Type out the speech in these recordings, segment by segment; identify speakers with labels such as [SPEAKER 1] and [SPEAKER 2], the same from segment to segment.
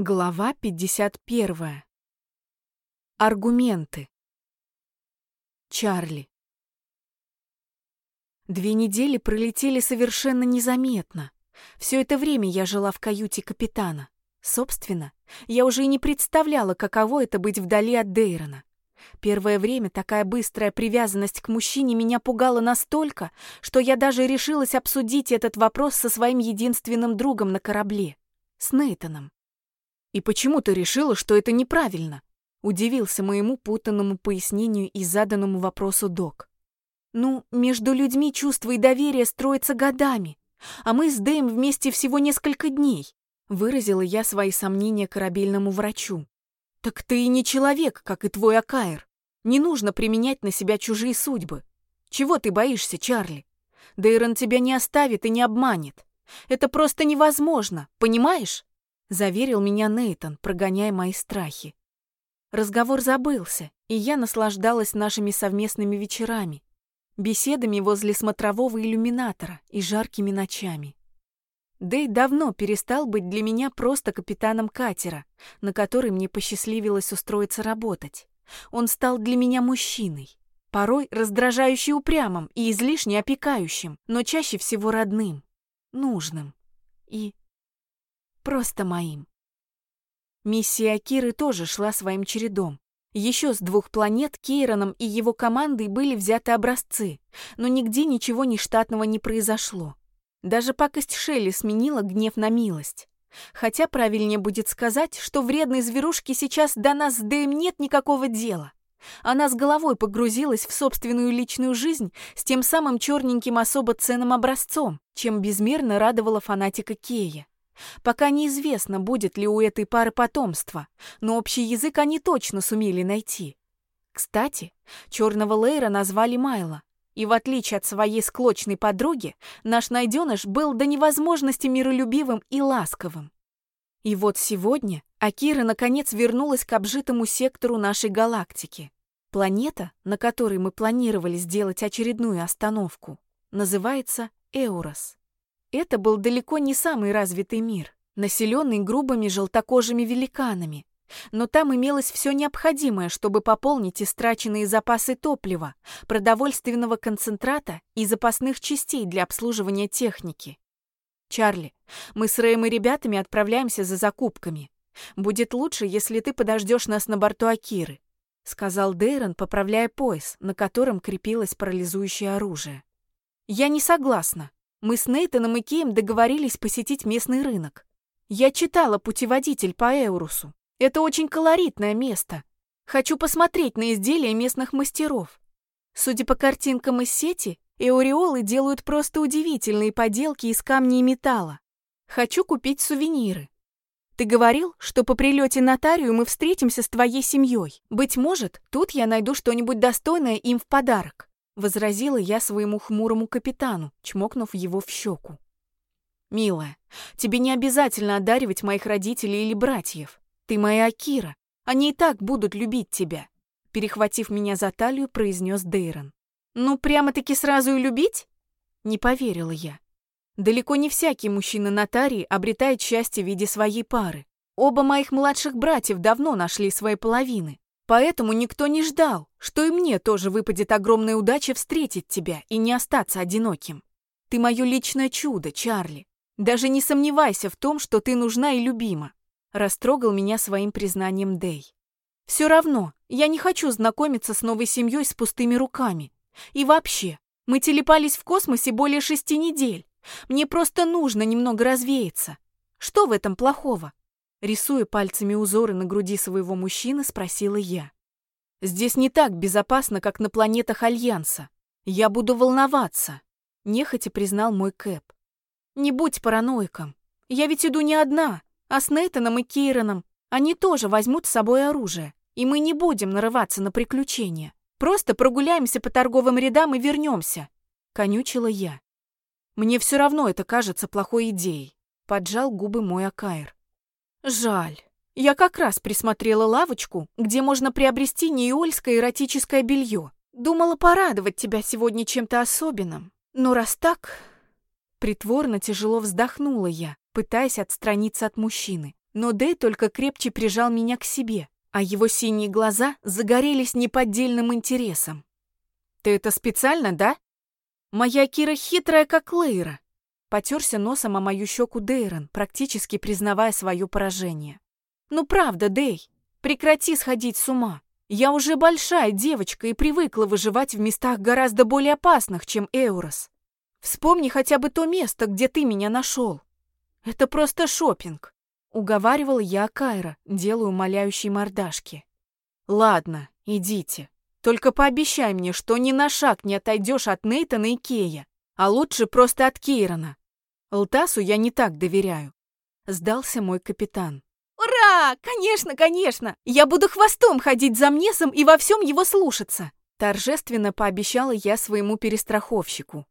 [SPEAKER 1] Глава 51. Аргументы. Чарли. Две недели пролетели совершенно незаметно. Все это время я жила в каюте капитана. Собственно, я уже и не представляла, каково это быть вдали от Дейрона. Первое время такая быстрая привязанность к мужчине меня пугала настолько, что я даже решилась обсудить этот вопрос со своим единственным другом на корабле, с Нейтаном. «И почему ты решила, что это неправильно?» Удивился моему путанному пояснению и заданному вопросу док. «Ну, между людьми чувства и доверие строятся годами, а мы с Дэем вместе всего несколько дней», выразила я свои сомнения корабельному врачу. «Так ты и не человек, как и твой Акаир. Не нужно применять на себя чужие судьбы. Чего ты боишься, Чарли? Дейрон тебя не оставит и не обманет. Это просто невозможно, понимаешь?» Заверил меня Нейтон, прогоняя мои страхи. Разговор забылся, и я наслаждалась нашими совместными вечерами, беседами возле смотрового иллюминатора и жаркими ночами. Дэй давно перестал быть для меня просто капитаном катера, на который мне посчастливилось устроиться работать. Он стал для меня мужчиной, порой раздражающе упрямым и излишне опекающим, но чаще всего родным, нужным и Просто моим. Миссия Акиры тоже шла своим чередом. Еще с двух планет Кейроном и его командой были взяты образцы, но нигде ничего нештатного не произошло. Даже пакость Шелли сменила гнев на милость. Хотя правильнее будет сказать, что вредной зверушке сейчас до нас с Дэем нет никакого дела. Она с головой погрузилась в собственную личную жизнь с тем самым черненьким особо ценным образцом, чем безмерно радовала фанатика Кея. Пока неизвестно, будет ли у этой пары потомство, но общий язык они точно сумели найти. Кстати, черного Лейра назвали Майло, и в отличие от своей склочной подруги, наш найденыш был до невозможности миролюбивым и ласковым. И вот сегодня Акира наконец вернулась к обжитому сектору нашей галактики. Планета, на которой мы планировали сделать очередную остановку, называется Эурос. Это был далеко не самый развитый мир, населенный грубыми желтокожими великанами. Но там имелось все необходимое, чтобы пополнить истраченные запасы топлива, продовольственного концентрата и запасных частей для обслуживания техники. «Чарли, мы с Рэем и ребятами отправляемся за закупками. Будет лучше, если ты подождешь нас на борту Акиры», сказал Дейрон, поправляя пояс, на котором крепилось парализующее оружие. «Я не согласна», мы с Нейтаном и Кеем договорились посетить местный рынок. Я читала путеводитель по Эурусу. Это очень колоритное место. Хочу посмотреть на изделия местных мастеров. Судя по картинкам из сети, эуреолы делают просто удивительные поделки из камня и металла. Хочу купить сувениры. Ты говорил, что по прилете на Тарию мы встретимся с твоей семьей. Быть может, тут я найду что-нибудь достойное им в подарок возразила я своему хмурому капитану, чмокнув его в щеку. «Милая, тебе не обязательно одаривать моих родителей или братьев. Ты моя Акира, они и так будут любить тебя», перехватив меня за талию, произнес Дейрон. «Ну, прямо-таки сразу и любить?» Не поверила я. Далеко не всякий мужчина на Тарии обретает счастье в виде своей пары. Оба моих младших братьев давно нашли свои половины. Поэтому никто не ждал, что и мне тоже выпадет огромная удача встретить тебя и не остаться одиноким. Ты мое личное чудо, Чарли. Даже не сомневайся в том, что ты нужна и любима. Растрогал меня своим признанием Дэй. Все равно, я не хочу знакомиться с новой семьей с пустыми руками. И вообще, мы телепались в космосе более шести недель. Мне просто нужно немного развеяться. Что в этом плохого? Рисуя пальцами узоры на груди своего мужчины, спросила я. «Здесь не так безопасно, как на планетах Альянса. Я буду волноваться», — нехотя признал мой Кэп. «Не будь параноиком. Я ведь иду не одна, а с Нейтаном и Кейроном. Они тоже возьмут с собой оружие, и мы не будем нарываться на приключения. Просто прогуляемся по торговым рядам и вернемся», — конючила я. «Мне все равно это кажется плохой идеей», — поджал губы мой Акаир. Жаль. Я как раз присмотрела лавочку, где можно приобрести неольское эротическое белье. Думала порадовать тебя сегодня чем-то особенным. Но раз так... Притворно тяжело вздохнула я, пытаясь отстраниться от мужчины. но Дэй только крепче прижал меня к себе, а его синие глаза загорелись неподдельным интересом. «Ты это специально, да?» «Моя Кира хитрая, как Лейра», — потерся носом о мою щеку Дейрон, практически признавая свое поражение. «Ну правда, Дэй, прекрати сходить с ума. Я уже большая девочка и привыкла выживать в местах гораздо более опасных, чем Эурос. Вспомни хотя бы то место, где ты меня нашел. Это просто шопинг. Уговаривал я Кайра, делаю умоляющие мордашки. Ладно, идите. Только пообещай мне, что ни на шаг не отойдешь от Нейтана и Кея, а лучше просто от Кейрона. Лтасу я не так доверяю. Сдался мой капитан. «Ура! Конечно, конечно! Я буду хвостом ходить за Мнесом и во всем его слушаться!» Торжественно пообещала я своему перестраховщику.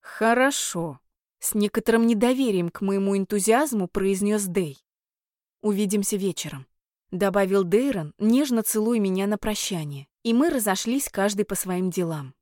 [SPEAKER 1] «Хорошо», — с некоторым недоверием к моему энтузиазму произнес Дэй. «Увидимся вечером», — добавил Дейрон, нежно целуя меня на прощание, и мы разошлись каждый по своим делам.